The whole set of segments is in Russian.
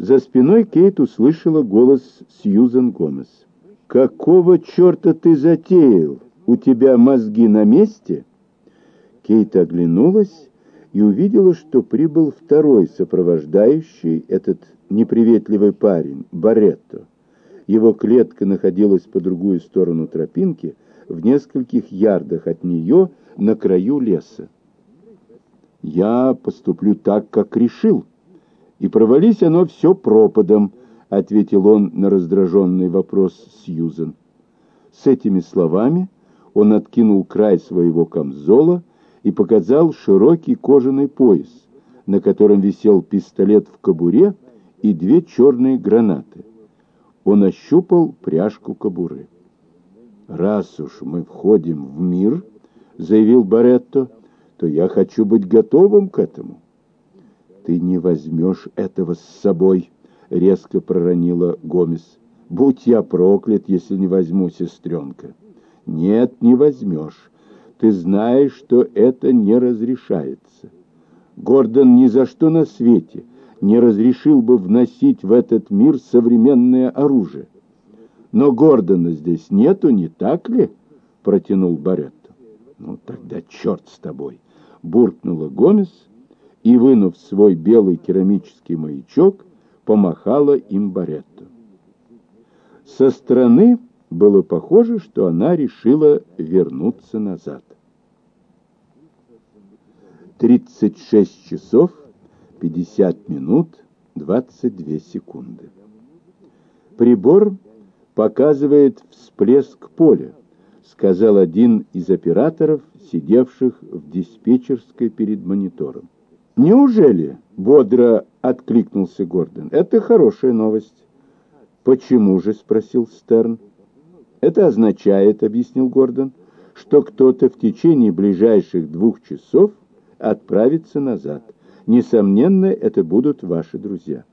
За спиной Кейт услышала голос Сьюзен Гомес. «Какого черта ты затеял? У тебя мозги на месте?» Кейт оглянулась и увидела, что прибыл второй сопровождающий, этот неприветливый парень, Баретто. Его клетка находилась по другую сторону тропинки, в нескольких ярдах от нее, на краю леса. «Я поступлю так, как решил, и провались оно все пропадом», — ответил он на раздраженный вопрос Сьюзен. С этими словами он откинул край своего камзола и показал широкий кожаный пояс, на котором висел пистолет в кобуре и две черные гранаты. Он ощупал пряжку кобуры. «Раз уж мы входим в мир», — заявил Баретто, — «то я хочу быть готовым к этому». «Ты не возьмешь этого с собой», — резко проронила Гомес. «Будь я проклят, если не возьму, сестренка». «Нет, не возьмешь. Ты знаешь, что это не разрешается. Гордон ни за что на свете не разрешил бы вносить в этот мир современное оружие. Но Гордона здесь нету, не так ли? Протянул Баретто. Ну тогда черт с тобой, буркнула Гомес и, вынув свой белый керамический маячок, помахала им Баретто. Со стороны было похоже, что она решила вернуться назад. 36 часов 50 минут 22 секунды. Прибор показывает всплеск поля, сказал один из операторов, сидевших в диспетчерской перед монитором. «Неужели?» — бодро откликнулся Гордон. «Это хорошая новость». «Почему же?» — спросил Стерн. «Это означает, — объяснил Гордон, — что кто-то в течение ближайших двух часов отправиться назад. Несомненно, это будут ваши друзья.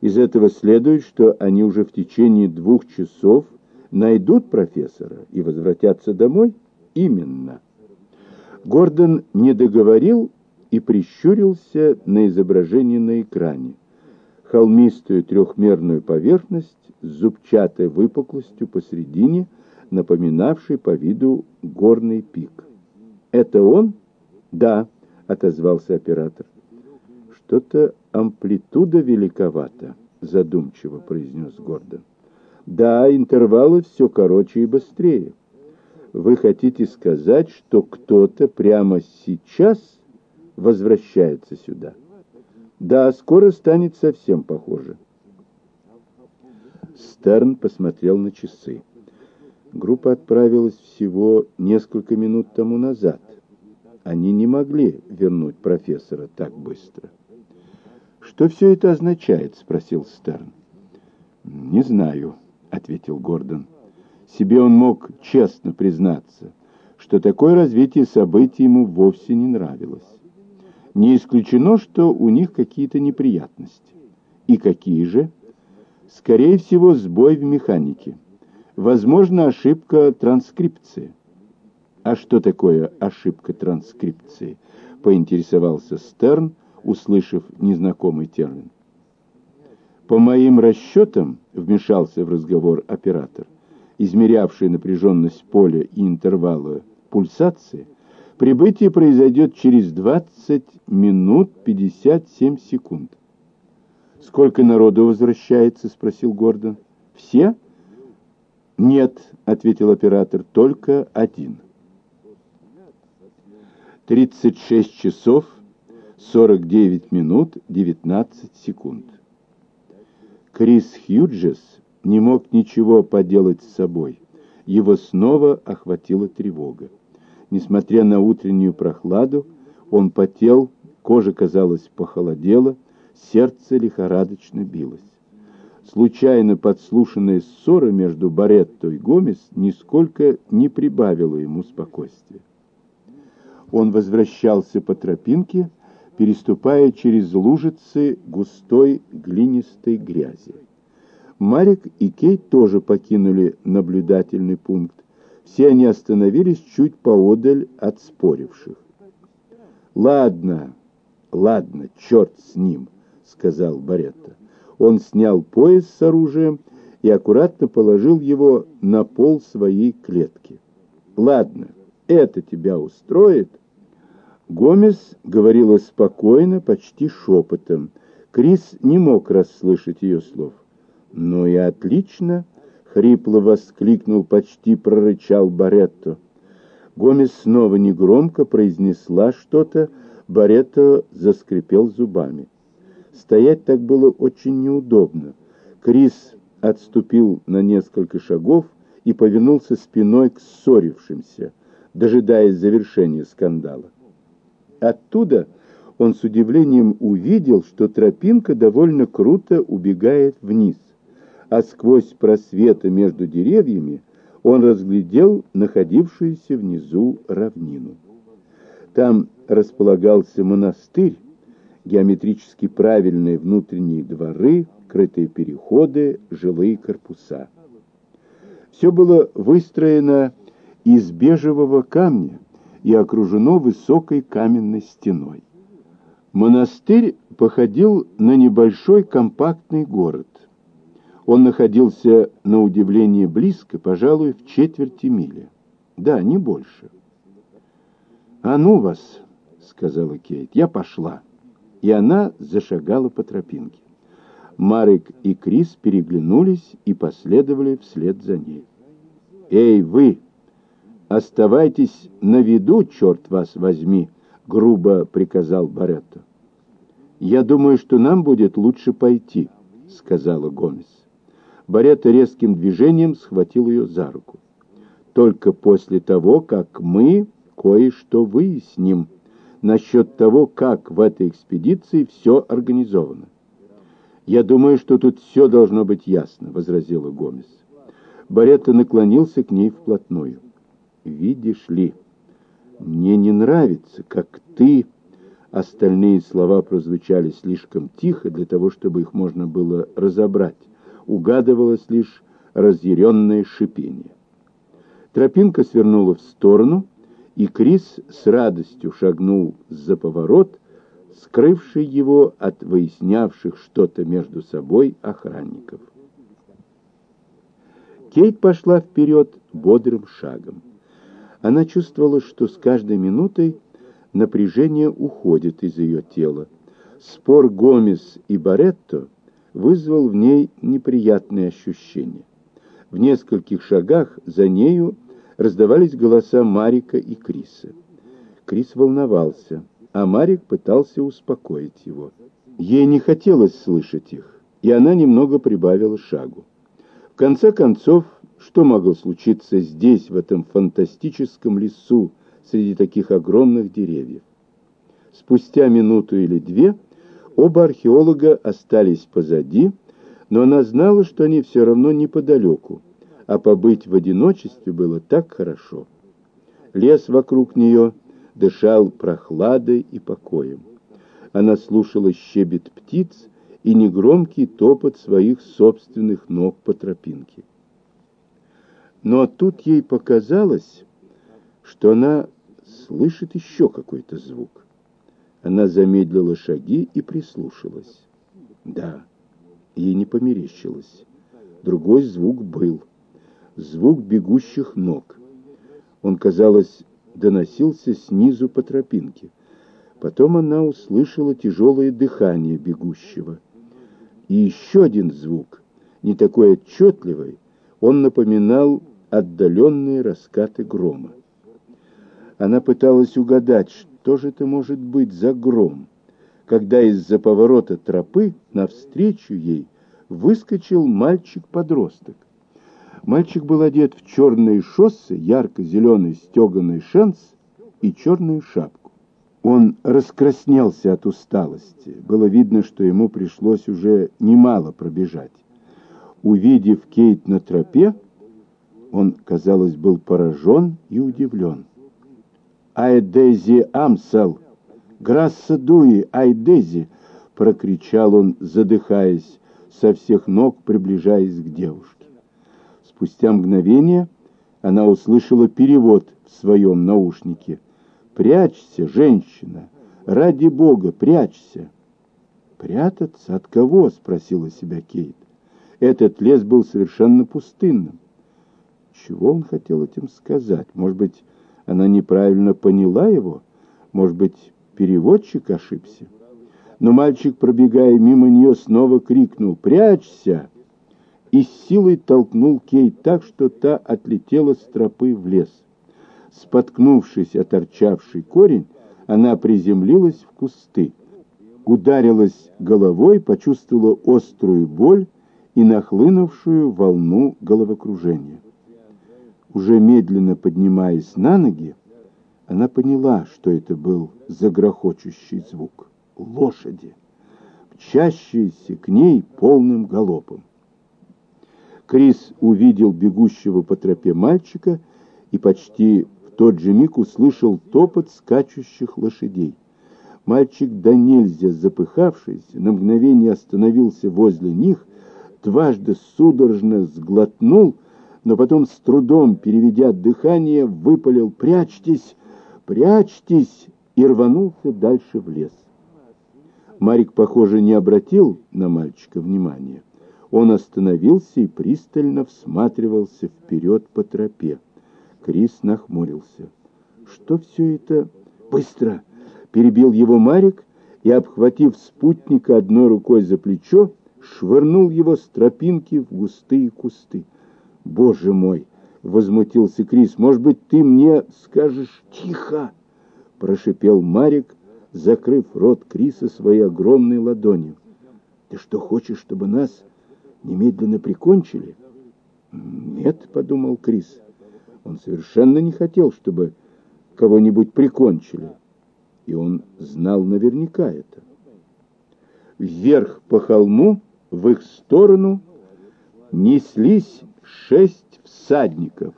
Из этого следует, что они уже в течение двух часов найдут профессора и возвратятся домой? Именно. Гордон не договорил и прищурился на изображение на экране. Холмистую трехмерную поверхность с зубчатой выпуклостью посредине, напоминавшей по виду горный пик. «Это он?» «Да», — отозвался оператор. «Что-то амплитуда великовата», — задумчиво произнес Гордон. «Да, интервалы все короче и быстрее. Вы хотите сказать, что кто-то прямо сейчас возвращается сюда?» «Да, скоро станет совсем похоже». Стерн посмотрел на часы. Группа отправилась всего несколько минут тому назад. Они не могли вернуть профессора так быстро. «Что все это означает?» — спросил Стерн. «Не знаю», — ответил Гордон. Себе он мог честно признаться, что такое развитие событий ему вовсе не нравилось. Не исключено, что у них какие-то неприятности. И какие же? Скорее всего, сбой в механике. Возможно, ошибка транскрипции. «А что такое ошибка транскрипции?» — поинтересовался Стерн, услышав незнакомый термин. «По моим расчетам», — вмешался в разговор оператор, измерявший напряженность поля и интервалы пульсации, прибытие произойдет через 20 минут 57 секунд. «Сколько народу возвращается?» — спросил Гордон. «Все?» «Нет», — ответил оператор, — «только один». 36 часов 49 минут 19 секунд. Крис Хьюджес не мог ничего поделать с собой. Его снова охватила тревога. Несмотря на утреннюю прохладу, он потел, кожа, казалось, похолодела, сердце лихорадочно билось. Случайно подслушанная ссора между Баретто и Гомес нисколько не прибавила ему спокойствия. Он возвращался по тропинке, переступая через лужицы густой глинистой грязи. Марик и Кейт тоже покинули наблюдательный пункт. Все они остановились чуть поодаль от споривших. «Ладно, ладно, черт с ним», — сказал Баретта. Он снял пояс с оружием и аккуратно положил его на пол своей клетки. «Ладно, это тебя устроит?» Гомес говорила спокойно, почти шепотом. Крис не мог расслышать ее слов. «Ну и отлично!» — хрипло воскликнул, почти прорычал Баретто. Гомес снова негромко произнесла что-то, Баретто заскрипел зубами. Стоять так было очень неудобно. Крис отступил на несколько шагов и повернулся спиной к ссорившимся, дожидаясь завершения скандала. Оттуда он с удивлением увидел, что тропинка довольно круто убегает вниз, а сквозь просветы между деревьями он разглядел находившуюся внизу равнину. Там располагался монастырь, геометрически правильные внутренние дворы, крытые переходы, жилые корпуса. Все было выстроено из бежевого камня и окружено высокой каменной стеной. Монастырь походил на небольшой компактный город. Он находился, на удивление, близко, пожалуй, в четверти мили. Да, не больше. «А ну вас!» — сказала Кейт. «Я пошла» и она зашагала по тропинке. Марик и Крис переглянулись и последовали вслед за ней. «Эй, вы! Оставайтесь на виду, черт вас возьми!» — грубо приказал Баретто. «Я думаю, что нам будет лучше пойти», — сказала Гомес. Баретто резким движением схватил ее за руку. «Только после того, как мы кое-что выясним», насчет того, как в этой экспедиции все организовано. «Я думаю, что тут все должно быть ясно», — возразила Гомес. Баретта наклонился к ней вплотную. «Видишь ли, мне не нравится, как ты...» Остальные слова прозвучали слишком тихо для того, чтобы их можно было разобрать. Угадывалось лишь разъяренное шипение. Тропинка свернула в сторону — и Крис с радостью шагнул за поворот, скрывший его от выяснявших что-то между собой охранников. Кейт пошла вперед бодрым шагом. Она чувствовала, что с каждой минутой напряжение уходит из ее тела. Спор Гомес и Баретто вызвал в ней неприятные ощущения. В нескольких шагах за нею раздавались голоса Марика и Криса. Крис волновался, а Марик пытался успокоить его. Ей не хотелось слышать их, и она немного прибавила шагу. В конце концов, что могло случиться здесь, в этом фантастическом лесу, среди таких огромных деревьев? Спустя минуту или две оба археолога остались позади, но она знала, что они все равно неподалеку, а побыть в одиночестве было так хорошо. Лес вокруг нее дышал прохладой и покоем. Она слушала щебет птиц и негромкий топот своих собственных ног по тропинке. Но тут ей показалось, что она слышит еще какой-то звук. Она замедлила шаги и прислушалась. Да, ей не померещилось. Другой звук был звук бегущих ног. Он, казалось, доносился снизу по тропинке. Потом она услышала тяжелое дыхание бегущего. И еще один звук, не такой отчетливый, он напоминал отдаленные раскаты грома. Она пыталась угадать, что же это может быть за гром, когда из-за поворота тропы навстречу ей выскочил мальчик-подросток. Мальчик был одет в черные шоссы, ярко-зеленый стеганый шенс и черную шапку. Он раскраснелся от усталости. Было видно, что ему пришлось уже немало пробежать. Увидев Кейт на тропе, он, казалось, был поражен и удивлен. «Айдези Амсел! Грасса Дуи! Айдези!» — прокричал он, задыхаясь, со всех ног приближаясь к девушке. Спустя мгновение она услышала перевод в своем наушнике. «Прячься, женщина! Ради Бога, прячься!» «Прятаться? От кого?» — спросила себя Кейт. Этот лес был совершенно пустынным. Чего он хотел этим сказать? Может быть, она неправильно поняла его? Может быть, переводчик ошибся? Но мальчик, пробегая мимо нее, снова крикнул «Прячься!» и с силой толкнул Кейт так, что та отлетела с тропы в лес. Споткнувшись о торчавший корень, она приземлилась в кусты. Ударилась головой, почувствовала острую боль и нахлынувшую волну головокружения. Уже медленно поднимаясь на ноги, она поняла, что это был загрохочущий звук лошади, мчащиеся к ней полным галопом. Крис увидел бегущего по тропе мальчика и почти в тот же миг услышал топот скачущих лошадей. Мальчик до нельзя запыхавшись, на мгновение остановился возле них, дважды судорожно сглотнул, но потом с трудом, переведя дыхание, выпалил «Прячьтесь! Прячьтесь!» и рванулся дальше в лес. Марик, похоже, не обратил на мальчика внимания. Он остановился и пристально всматривался вперед по тропе. Крис нахмурился. «Что все это?» «Быстро!» — перебил его Марик и, обхватив спутника одной рукой за плечо, швырнул его с тропинки в густые кусты. «Боже мой!» — возмутился Крис. «Может быть, ты мне скажешь тихо?» — прошипел Марик, закрыв рот Криса своей огромной ладонью. «Ты что, хочешь, чтобы нас немедленно прикончили?» «Нет», — подумал Крис. Он совершенно не хотел, чтобы кого-нибудь прикончили. И он знал наверняка это. Вверх по холму, в их сторону, неслись шесть всадников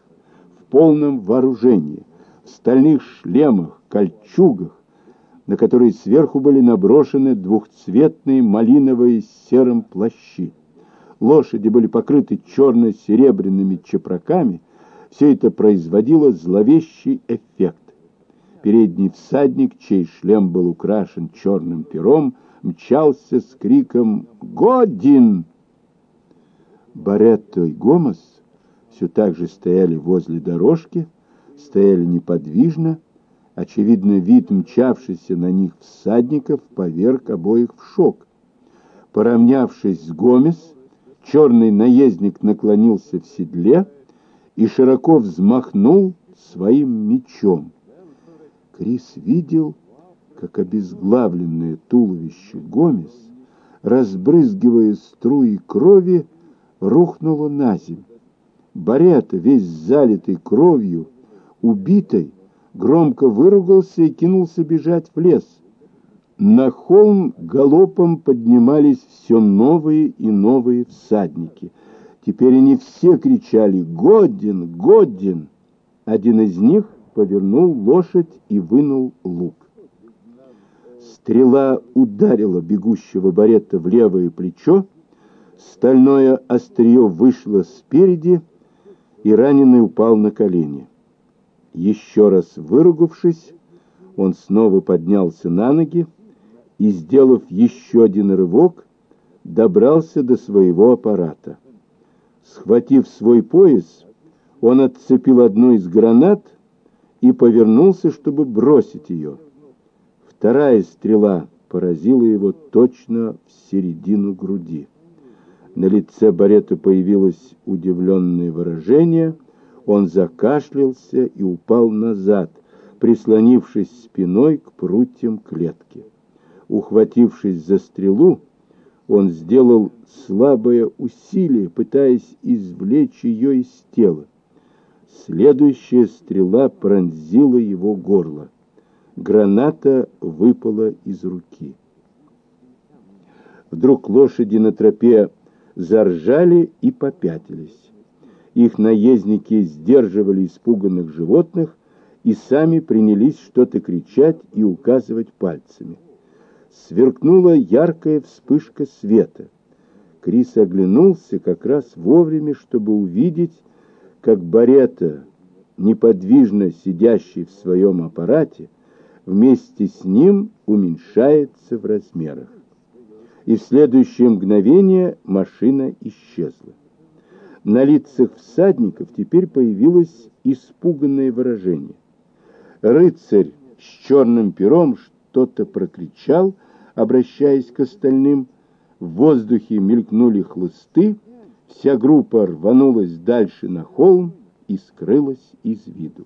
в полном вооружении, в стальных шлемах, кольчугах, на которые сверху были наброшены двухцветные малиновые с серым плащи. Лошади были покрыты черно-серебряными чепраками. Все это производило зловещий эффект. Передний всадник, чей шлем был украшен черным пером, мчался с криком «Годин!». Баретто и Гомес все так же стояли возле дорожки, стояли неподвижно, Очевидно, вид мчавшийся на них всадников поверг обоих в шок. Поравнявшись с Гомес, черный наездник наклонился в седле и широко взмахнул своим мечом. Крис видел, как обезглавленное туловище Гомес, разбрызгивая струи крови, рухнуло на землю. Барета, весь залитый кровью, убитой, громко выругался и кинулся бежать в лес. На холм галопом поднимались все новые и новые всадники. Теперь они все кричали «Годин! Годин!». Один из них повернул лошадь и вынул лук. Стрела ударила бегущего баретта в левое плечо, стальное острие вышло спереди, и раненый упал на колени. Еще раз выругавшись, он снова поднялся на ноги и, сделав еще один рывок, добрался до своего аппарата. Схватив свой пояс, он отцепил одну из гранат и повернулся, чтобы бросить ее. Вторая стрела поразила его точно в середину груди. На лице Барета появилось удивленное выражение — он закашлялся и упал назад, прислонившись спиной к прутьям клетки. Ухватившись за стрелу, он сделал слабое усилие, пытаясь извлечь ее из тела. Следующая стрела пронзила его горло. Граната выпала из руки. Вдруг лошади на тропе заржали и попятились. Их наездники сдерживали испуганных животных и сами принялись что-то кричать и указывать пальцами. Сверкнула яркая вспышка света. Крис оглянулся как раз вовремя, чтобы увидеть, как Барета, неподвижно сидящий в своем аппарате, вместе с ним уменьшается в размерах. И в следующее мгновение машина исчезла. На лицах всадников теперь появилось испуганное выражение. Рыцарь с черным пером что-то прокричал, обращаясь к остальным. В воздухе мелькнули хлысты, вся группа рванулась дальше на холм и скрылась из виду.